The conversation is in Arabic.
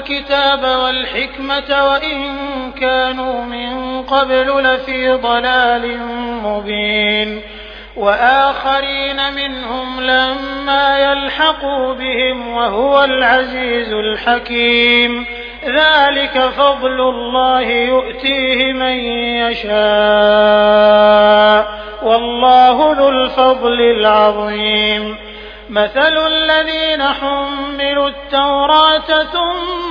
الكتاب والحكمة وإن كانوا من قبل لفي ضلال مبين وآخرين منهم لما يلحقوا بهم وهو العزيز الحكيم ذلك فضل الله يؤتيه من يشاء والله ذو الفضل العظيم. مثل الذين حملوا التوراة ثم